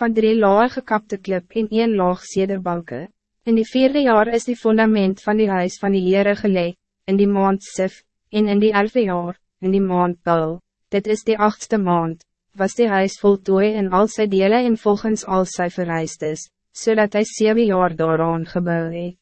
van drie laag gekapte klip en een laag sederbalke. In die vierde jaar is die fundament van die huis van die Heere geleg, in die maand Sif, en in die elfde jaar, in die maand Pil, dit is die achtste maand, was die huis voltooi in al sy dele en volgens al sy vereistes, zodat hij zeven jaar daaraan gebouw het.